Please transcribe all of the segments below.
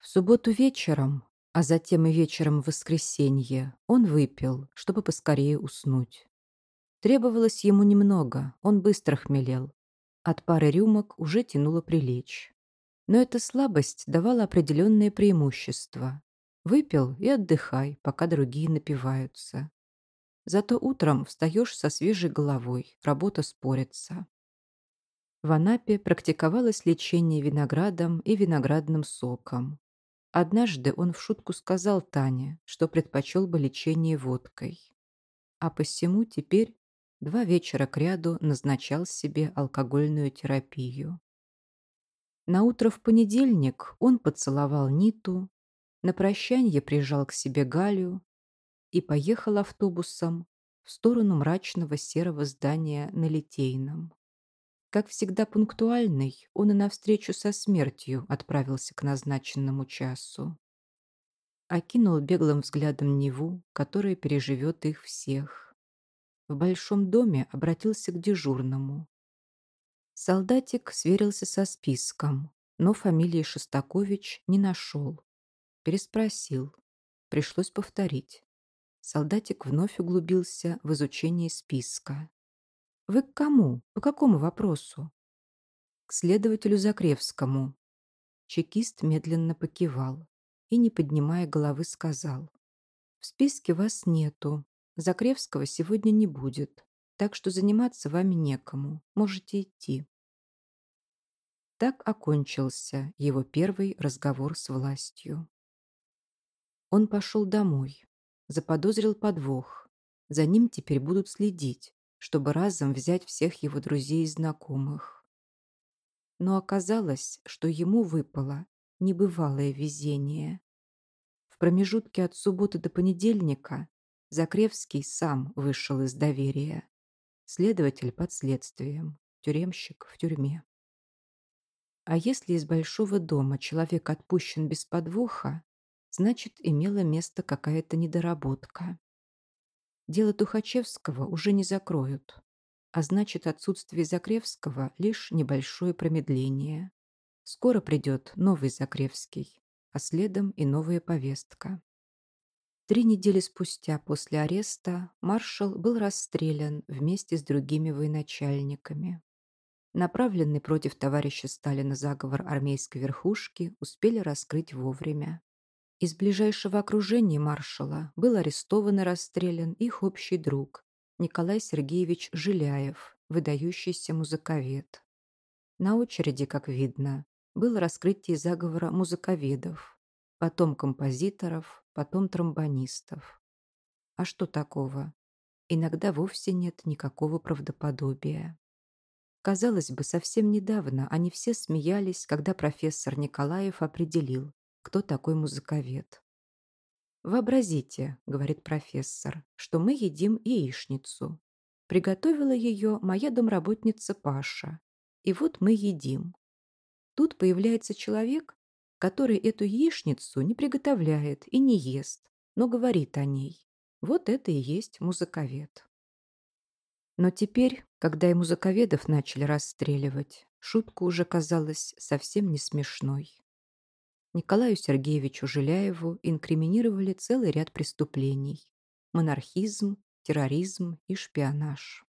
В субботу вечером, а затем и вечером в воскресенье, он выпил, чтобы поскорее уснуть. Требовалось ему немного, он быстро хмелел. От пары рюмок уже тянуло прилечь. Но эта слабость давала определенное преимущество. Выпил и отдыхай, пока другие напиваются. Зато утром встаешь со свежей головой, работа спорится. В Анапе практиковалось лечение виноградом и виноградным соком. Однажды он в шутку сказал Тане, что предпочел бы лечение водкой. А посему теперь два вечера кряду назначал себе алкогольную терапию. На утро в понедельник он поцеловал Ниту, на прощанье прижал к себе Галю и поехал автобусом в сторону мрачного серого здания на Литейном как всегда пунктуальный, он и навстречу со смертью отправился к назначенному часу. Окинул беглым взглядом Неву, которая переживет их всех. В большом доме обратился к дежурному. Солдатик сверился со списком, но фамилии Шостакович не нашел. Переспросил. Пришлось повторить. Солдатик вновь углубился в изучение списка. Вы к кому? Ну, По какому вопросу? К следователю Закревскому. Чекист медленно покивал и, не поднимая головы, сказал. В списке вас нету. Закревского сегодня не будет, так что заниматься вами некому. Можете идти. Так окончился его первый разговор с властью. Он пошел домой, заподозрил подвох. За ним теперь будут следить, чтобы разом взять всех его друзей и знакомых. Но оказалось, что ему выпало небывалое везение. В промежутке от субботы до понедельника Закревский сам вышел из доверия. Следователь под следствием, тюремщик в тюрьме. А если из большого дома человек отпущен без подвоха, значит, имела место какая-то недоработка. Дело Тухачевского уже не закроют, а значит отсутствие Закревского – лишь небольшое промедление. Скоро придет новый Закревский, а следом и новая повестка. Три недели спустя после ареста маршал был расстрелян вместе с другими военачальниками. Направленный против товарища Сталина заговор армейской верхушки успели раскрыть вовремя. Из ближайшего окружения маршала был арестован и расстрелян их общий друг Николай Сергеевич Жиляев, выдающийся музыковед. На очереди, как видно, было раскрытие заговора музыковедов, потом композиторов, потом тромбонистов. А что такого? Иногда вовсе нет никакого правдоподобия. Казалось бы, совсем недавно они все смеялись, когда профессор Николаев определил, кто такой музыковед. «Вообразите», — говорит профессор, — «что мы едим яичницу. Приготовила ее моя домработница Паша. И вот мы едим. Тут появляется человек, который эту яичницу не приготовляет и не ест, но говорит о ней. Вот это и есть музыковед. Но теперь, когда и музыковедов начали расстреливать, шутка уже казалась совсем не смешной. Николаю Сергеевичу Жиляеву инкриминировали целый ряд преступлений – монархизм, терроризм и шпионаж.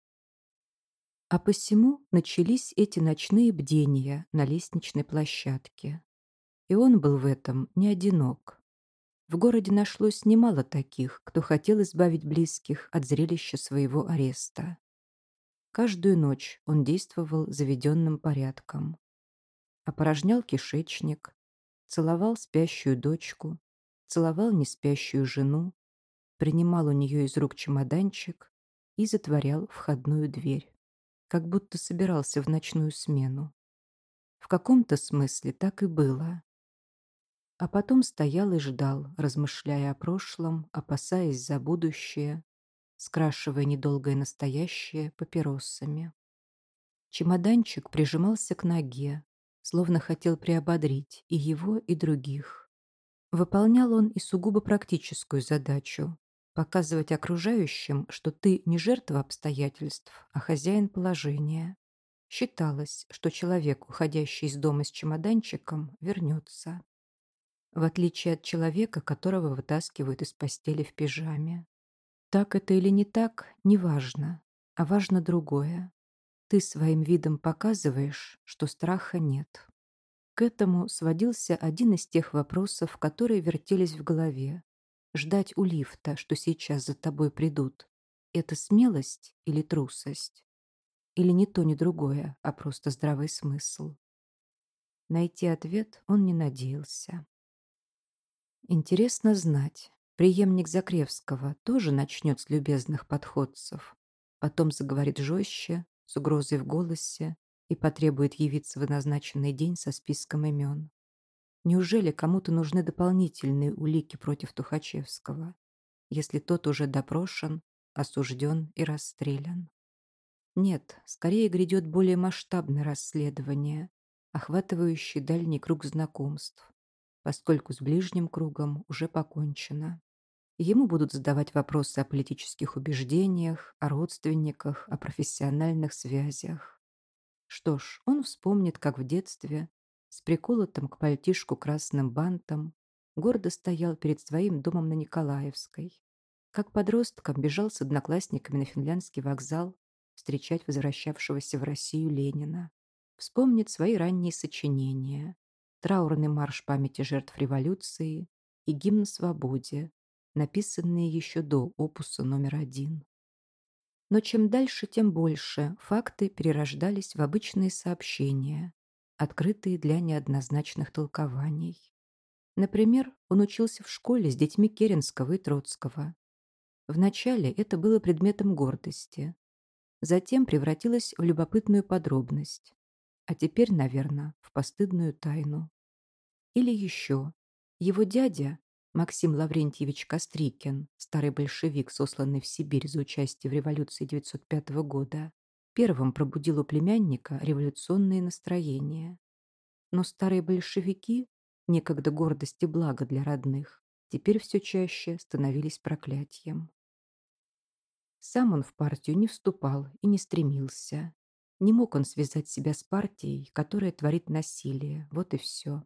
А посему начались эти ночные бдения на лестничной площадке. И он был в этом не одинок. В городе нашлось немало таких, кто хотел избавить близких от зрелища своего ареста. Каждую ночь он действовал заведенным порядком. Опорожнял кишечник, целовал спящую дочку, целовал неспящую жену, принимал у нее из рук чемоданчик и затворял входную дверь, как будто собирался в ночную смену. В каком-то смысле так и было. А потом стоял и ждал, размышляя о прошлом, опасаясь за будущее, скрашивая недолгое настоящее папиросами. Чемоданчик прижимался к ноге, словно хотел приободрить и его, и других. Выполнял он и сугубо практическую задачу – показывать окружающим, что ты не жертва обстоятельств, а хозяин положения. Считалось, что человек, уходящий из дома с чемоданчиком, вернется. В отличие от человека, которого вытаскивают из постели в пижаме. Так это или не так, неважно, а важно другое ты своим видом показываешь, что страха нет. К этому сводился один из тех вопросов, которые вертелись в голове. Ждать у лифта, что сейчас за тобой придут, это смелость или трусость? Или не то, ни другое, а просто здравый смысл? Найти ответ он не надеялся. Интересно знать, преемник Закревского тоже начнет с любезных подходцев, потом заговорит жестче, с угрозой в голосе и потребует явиться в назначенный день со списком имен. Неужели кому-то нужны дополнительные улики против Тухачевского, если тот уже допрошен, осужден и расстрелян? Нет, скорее грядет более масштабное расследование, охватывающее дальний круг знакомств, поскольку с ближним кругом уже покончено. Ему будут задавать вопросы о политических убеждениях, о родственниках, о профессиональных связях. Что ж, он вспомнит, как в детстве, с приколотым к пальтишку красным бантом, гордо стоял перед своим домом на Николаевской, как подростком бежал с одноклассниками на финляндский вокзал встречать возвращавшегося в Россию Ленина, вспомнит свои ранние сочинения, траурный марш памяти жертв революции и гимн свободе, написанные еще до опуса номер один. Но чем дальше, тем больше факты перерождались в обычные сообщения, открытые для неоднозначных толкований. Например, он учился в школе с детьми Керенского и Троцкого. Вначале это было предметом гордости. Затем превратилось в любопытную подробность. А теперь, наверное, в постыдную тайну. Или еще. Его дядя Максим Лаврентьевич Кострикин, старый большевик, сосланный в Сибирь за участие в революции 1905 года, первым пробудил у племянника революционные настроения. Но старые большевики, некогда гордость и благо для родных, теперь все чаще становились проклятием. Сам он в партию не вступал и не стремился. Не мог он связать себя с партией, которая творит насилие, вот и все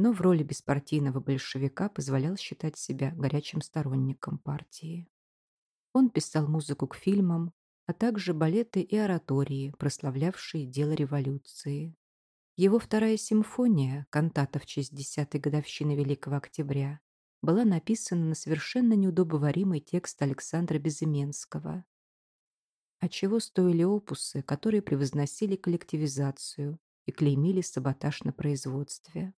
но в роли беспартийного большевика позволял считать себя горячим сторонником партии. Он писал музыку к фильмам, а также балеты и оратории, прославлявшие дело революции. Его вторая симфония, кантата в честь десятой годовщины Великого Октября, была написана на совершенно неудобоваримый текст Александра Безыменского. А чего стоили опусы, которые превозносили коллективизацию и клеймили саботаж на производстве?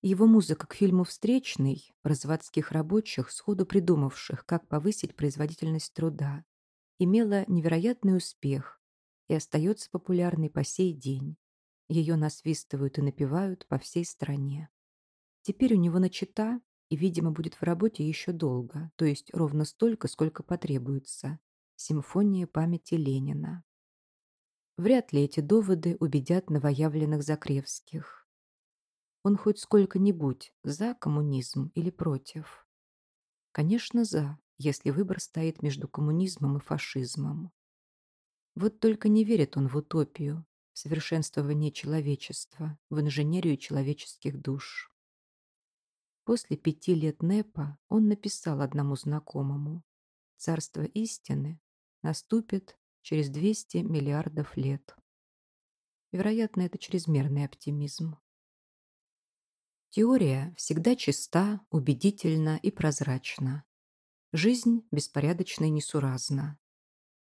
Его музыка к фильму «Встречный» разводских рабочих, сходу придумавших, как повысить производительность труда, имела невероятный успех и остается популярной по сей день. Ее насвистывают и напевают по всей стране. Теперь у него начата и, видимо, будет в работе еще долго, то есть ровно столько, сколько потребуется. Симфония памяти Ленина. Вряд ли эти доводы убедят новоявленных Закревских он хоть сколько-нибудь за коммунизм или против? Конечно, за, если выбор стоит между коммунизмом и фашизмом. Вот только не верит он в утопию, в совершенствование человечества, в инженерию человеческих душ. После пяти лет НЭПа он написал одному знакомому «Царство истины наступит через 200 миллиардов лет». Вероятно, это чрезмерный оптимизм. Теория всегда чиста, убедительна и прозрачна. Жизнь беспорядочна и несуразна.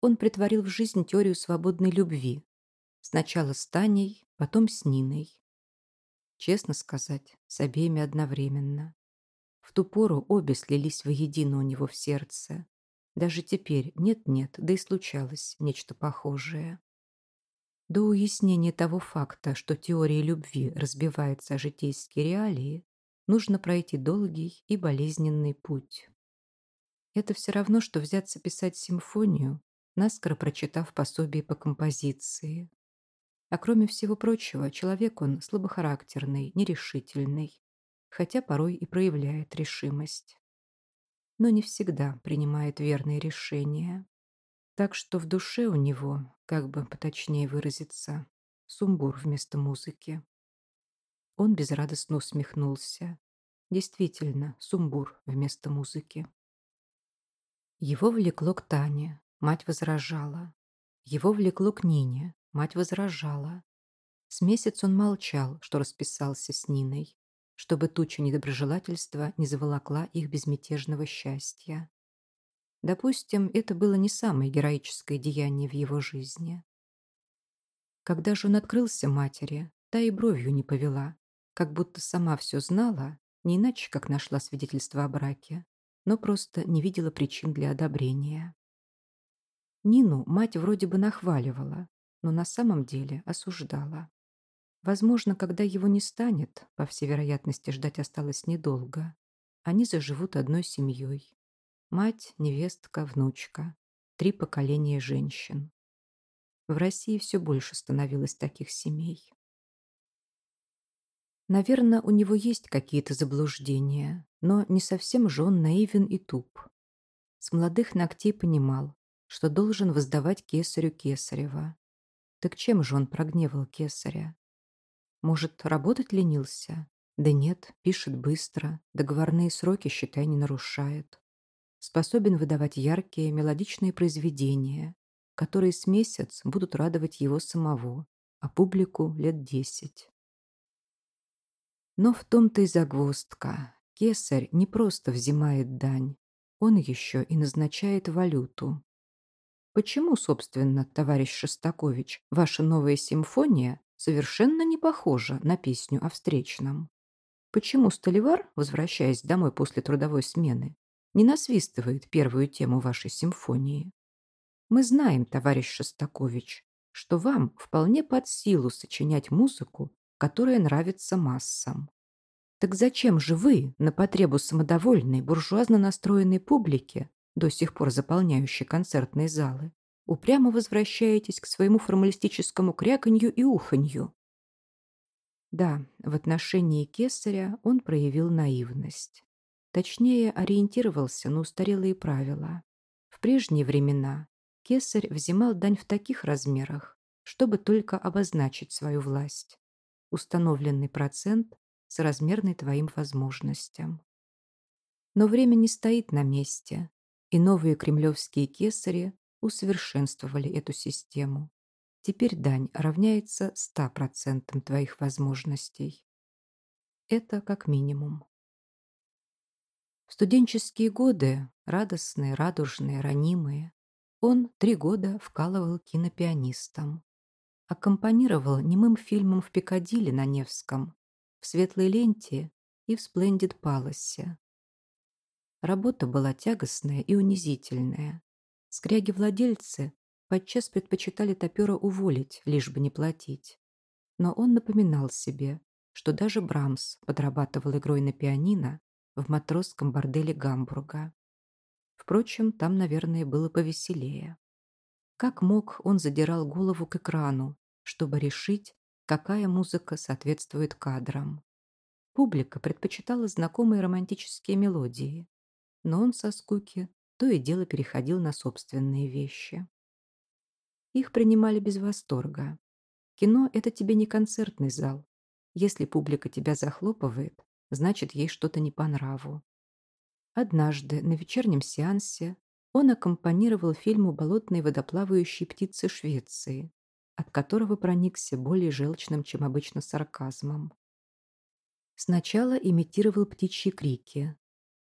Он притворил в жизнь теорию свободной любви. Сначала с Таней, потом с Ниной. Честно сказать, с обеими одновременно. В ту пору обе слились воедино у него в сердце. Даже теперь нет-нет, да и случалось нечто похожее. До уяснения того факта, что теория любви разбивается о житейские реалии, нужно пройти долгий и болезненный путь. Это все равно, что взяться писать симфонию, наскоро прочитав пособие по композиции. А кроме всего прочего, человек он слабохарактерный, нерешительный, хотя порой и проявляет решимость. Но не всегда принимает верные решения так что в душе у него, как бы поточнее выразиться, сумбур вместо музыки. Он безрадостно усмехнулся. Действительно, сумбур вместо музыки. Его влекло к Тане, мать возражала. Его влекло к Нине, мать возражала. С месяц он молчал, что расписался с Ниной, чтобы туча недоброжелательства не заволокла их безмятежного счастья. Допустим, это было не самое героическое деяние в его жизни. Когда же он открылся матери, та и бровью не повела, как будто сама все знала, не иначе, как нашла свидетельство о браке, но просто не видела причин для одобрения. Нину мать вроде бы нахваливала, но на самом деле осуждала. Возможно, когда его не станет, по всей вероятности ждать осталось недолго, они заживут одной семьей. Мать, невестка, внучка. Три поколения женщин. В России все больше становилось таких семей. Наверное, у него есть какие-то заблуждения, но не совсем же он наивен и туп. С молодых ногтей понимал, что должен воздавать кесарю кесарева. Так чем же он прогневал кесаря? Может, работать ленился? Да нет, пишет быстро, договорные сроки, считай, не нарушает способен выдавать яркие мелодичные произведения, которые с месяц будут радовать его самого, а публику лет десять. Но в том-то и загвоздка. Кесарь не просто взимает дань, он еще и назначает валюту. Почему, собственно, товарищ Шостакович, ваша новая симфония совершенно не похожа на песню о встречном? Почему Столивар, возвращаясь домой после трудовой смены, не насвистывает первую тему вашей симфонии. Мы знаем, товарищ Шостакович, что вам вполне под силу сочинять музыку, которая нравится массам. Так зачем же вы, на потребу самодовольной, буржуазно настроенной публики, до сих пор заполняющей концертные залы, упрямо возвращаетесь к своему формалистическому кряканью и уханью? Да, в отношении Кесаря он проявил наивность. Точнее, ориентировался на устарелые правила. В прежние времена кесарь взимал дань в таких размерах, чтобы только обозначить свою власть. Установленный процент соразмерный твоим возможностям. Но время не стоит на месте, и новые кремлевские кесари усовершенствовали эту систему. Теперь дань равняется 100% твоих возможностей. Это как минимум. Студенческие годы, радостные, радужные, ранимые, он три года вкалывал кинопианистом. Аккомпанировал немым фильмом в Пикадилли на Невском, в «Светлой ленте» и в «Сплендид Паласе». Работа была тягостная и унизительная. Скряги-владельцы подчас предпочитали топера уволить, лишь бы не платить. Но он напоминал себе, что даже Брамс подрабатывал игрой на пианино в матросском борделе Гамбурга. Впрочем, там, наверное, было повеселее. Как мог, он задирал голову к экрану, чтобы решить, какая музыка соответствует кадрам. Публика предпочитала знакомые романтические мелодии, но он со скуки то и дело переходил на собственные вещи. Их принимали без восторга. Кино — это тебе не концертный зал. Если публика тебя захлопывает, значит, ей что-то не по нраву. Однажды на вечернем сеансе он аккомпанировал фильму «Болотные водоплавающие птицы Швеции», от которого проникся более желчным, чем обычно, сарказмом. Сначала имитировал птичьи крики.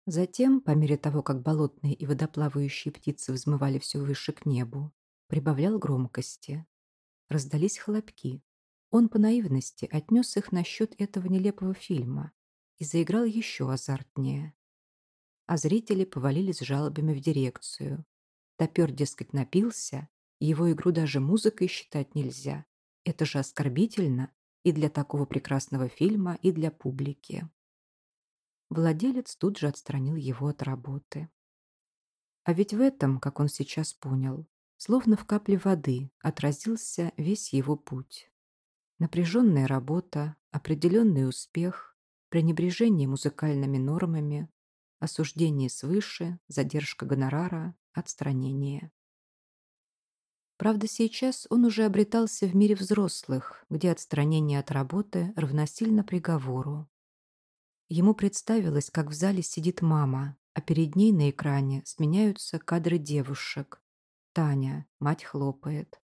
Затем, по мере того, как болотные и водоплавающие птицы взмывали все выше к небу, прибавлял громкости. Раздались хлопки. Он по наивности отнес их на счет этого нелепого фильма и заиграл еще азартнее. А зрители повалились жалобами в дирекцию. Топер, дескать, напился, его игру даже музыкой считать нельзя. Это же оскорбительно и для такого прекрасного фильма, и для публики. Владелец тут же отстранил его от работы. А ведь в этом, как он сейчас понял, словно в капле воды отразился весь его путь. Напряженная работа, определенный успех, пренебрежение музыкальными нормами, осуждение свыше, задержка гонорара, отстранение. Правда, сейчас он уже обретался в мире взрослых, где отстранение от работы равносильно приговору. Ему представилось, как в зале сидит мама, а перед ней на экране сменяются кадры девушек. Таня, мать хлопает.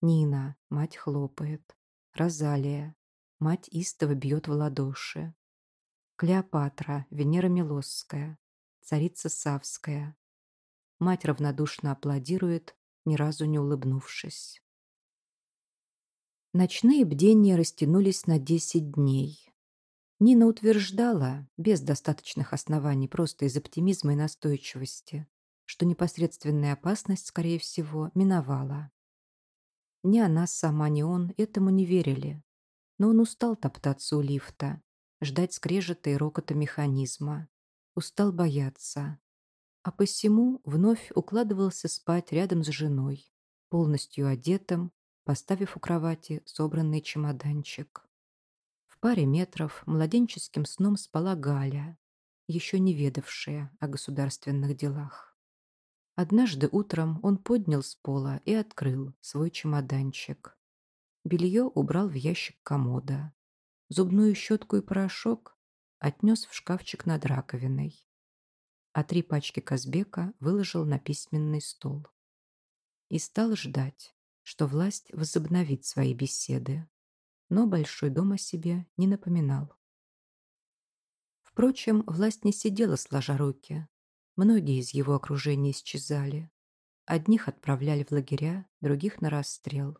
Нина, мать хлопает. Розалия, мать истово бьет в ладоши. Клеопатра, Венера Милосская, царица Савская. Мать равнодушно аплодирует, ни разу не улыбнувшись. Ночные бдения растянулись на 10 дней. Нина утверждала, без достаточных оснований, просто из оптимизма и настойчивости, что непосредственная опасность, скорее всего, миновала. Ни она сама, ни он этому не верили, но он устал топтаться у лифта, ждать скрежета и рокота механизма. Устал бояться. А посему вновь укладывался спать рядом с женой, полностью одетым, поставив у кровати собранный чемоданчик. В паре метров младенческим сном спала Галя, еще не ведавшая о государственных делах. Однажды утром он поднял с пола и открыл свой чемоданчик. Белье убрал в ящик комода, зубную щетку и порошок отнес в шкафчик над раковиной, а три пачки Казбека выложил на письменный стол. И стал ждать, что власть возобновит свои беседы, но Большой дом о себе не напоминал. Впрочем, власть не сидела сложа руки. Многие из его окружения исчезали. Одних отправляли в лагеря, других на расстрел.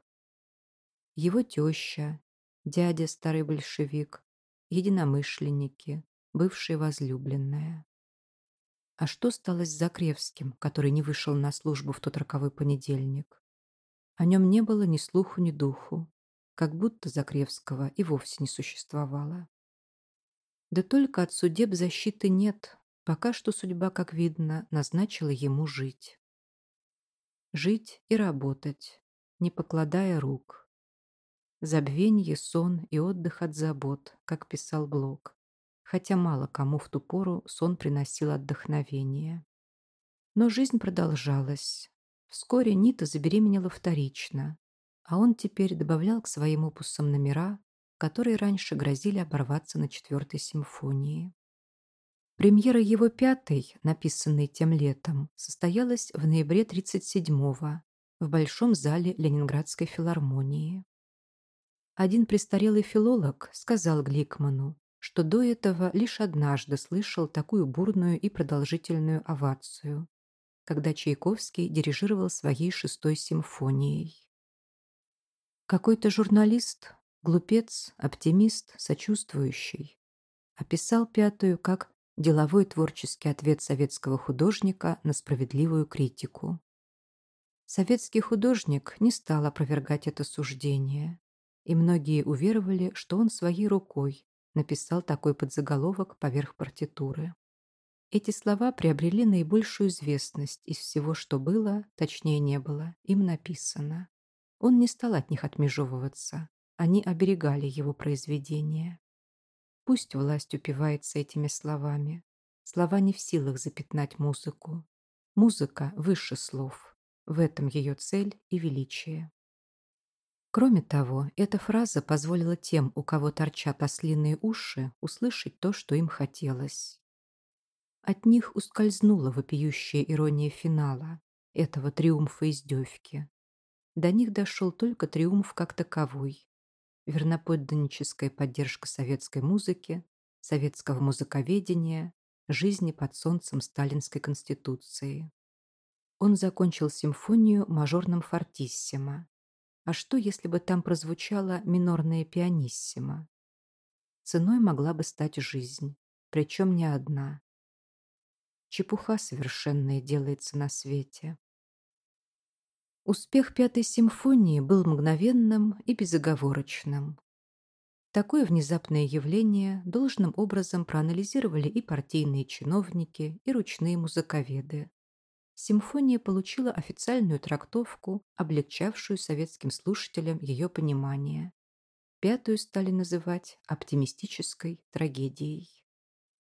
Его теща, дядя старый большевик, единомышленники, бывшая возлюбленная. А что стало с Закревским, который не вышел на службу в тот роковой понедельник? О нем не было ни слуху, ни духу, как будто Закревского и вовсе не существовало. Да только от судеб защиты нет, пока что судьба, как видно, назначила ему жить. Жить и работать, не покладая рук забвенье, сон и отдых от забот, как писал Блок. Хотя мало кому в ту пору сон приносил отдохновение. Но жизнь продолжалась. Вскоре Нита забеременела вторично, а он теперь добавлял к своим опусам номера, которые раньше грозили оборваться на четвертой симфонии. Премьера его пятой, написанной тем летом, состоялась в ноябре 37-го в Большом зале Ленинградской филармонии. Один престарелый филолог сказал Гликману, что до этого лишь однажды слышал такую бурную и продолжительную овацию, когда Чайковский дирижировал своей шестой симфонией. Какой-то журналист, глупец, оптимист, сочувствующий, описал пятую как деловой творческий ответ советского художника на справедливую критику. Советский художник не стал опровергать это суждение и многие уверовали, что он своей рукой написал такой подзаголовок поверх партитуры. Эти слова приобрели наибольшую известность из всего, что было, точнее не было, им написано. Он не стал от них отмежевываться, они оберегали его произведение. Пусть власть упивается этими словами. Слова не в силах запятнать музыку. Музыка выше слов. В этом ее цель и величие. Кроме того, эта фраза позволила тем, у кого торчат ослиные уши, услышать то, что им хотелось. От них ускользнула вопиющая ирония финала, этого триумфа издевки. До них дошел только триумф как таковой. Верноподданническая поддержка советской музыки, советского музыковедения, жизни под солнцем сталинской конституции. Он закончил симфонию мажорным фортиссимо а что, если бы там прозвучало минорное пианиссимо? Ценой могла бы стать жизнь, причем не одна. Чепуха совершенная делается на свете. Успех Пятой симфонии был мгновенным и безоговорочным. Такое внезапное явление должным образом проанализировали и партийные чиновники, и ручные музыковеды, симфония получила официальную трактовку, облегчавшую советским слушателям ее понимание. Пятую стали называть оптимистической трагедией.